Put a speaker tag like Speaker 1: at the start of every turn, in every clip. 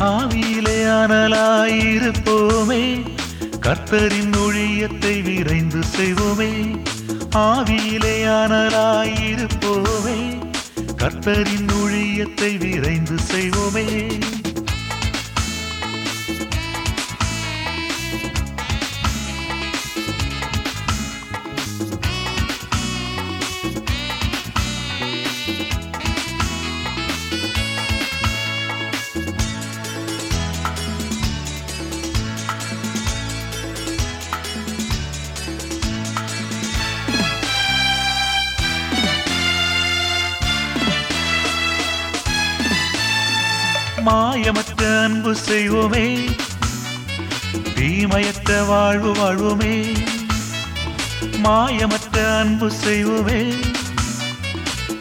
Speaker 1: ஆவியிலே அனலாயிருப்போமே கர்த்தரின் ஒழியத்தை விரைந்து செய்வோமே. ஆவியிலே அனலாயிருப்போமே கர்த்தரின் ஒழியத்தை விரைந்து செய்வோமே. மாயமற்ற அன்பு செய்வோமே. தீமையற்ற வாழ்வு வாழ்வோமே மாயமற்ற அன்பு செய்வோமே.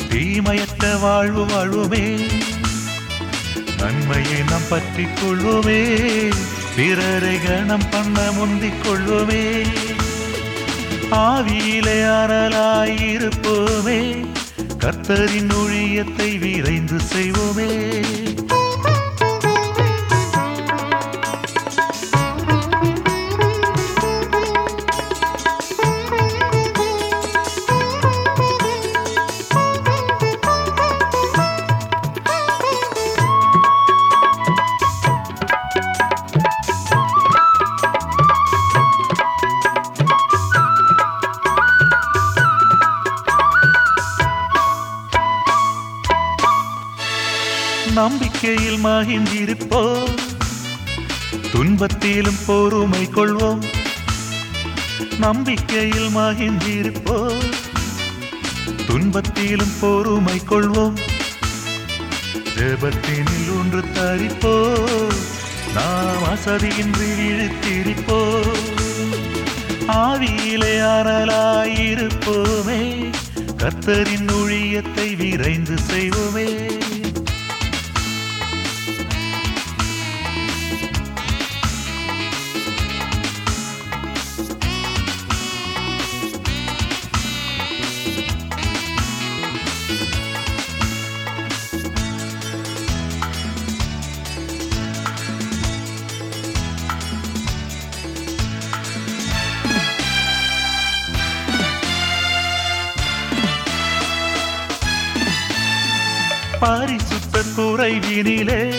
Speaker 1: தீமையற்ற வாழ்வு வாழ்வோமே நன்மையை நாம் பற்றிக் கொள்வோமே. பிறரை கணம் பண்ண முந்திக் கொள்வோமே. ஆவியிலே அறலாயிருப்போமே கர்த்தரின் ஒழியத்தை விரைந்து செய்வோமே. நம்பிக்கையில் மகிழ்ந்திருப்போம். துன்பத்திலும் பொறுமை கொள்வோம். நம்பிக்கையில் மகிழ்ந்திருப்போம். துன்பத்திலும் பொறுமை கொள்வோம். ஜெபத்தினில் ஒன்று தரிப்போ நாம் அசதியின்றி இழுத்திருப்போ ஆவியிலே அறலாயிருப்போமே கத்தரின் ஊழியத்தை விரைந்து செய்வோமே. பாரிசுத்த குறைவினிலே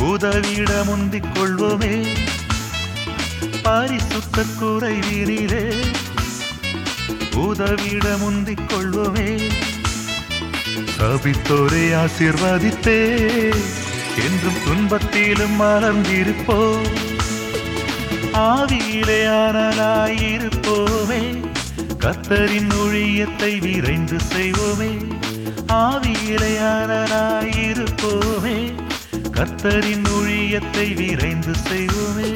Speaker 1: உதவிட முந்திக் கொள்வோமே பாரிசுத்த குறைவினிலே உதவிட முந்திக் கொள்வோமே சபித்தோரை ஆசிர்வதித்தே என்றும் துன்பத்திலும் மலர்ந்திருப்போ. ஆவியிலே ஆனலாயிருப்போமே கர்த்தரின் ஊழியத்தை விரைந்து செய்வோமே. ஆவியிலே ஆனலாயிருப்போமே கர்த்தரின் ஊழியத்தை விரைந்து செய்வோமே.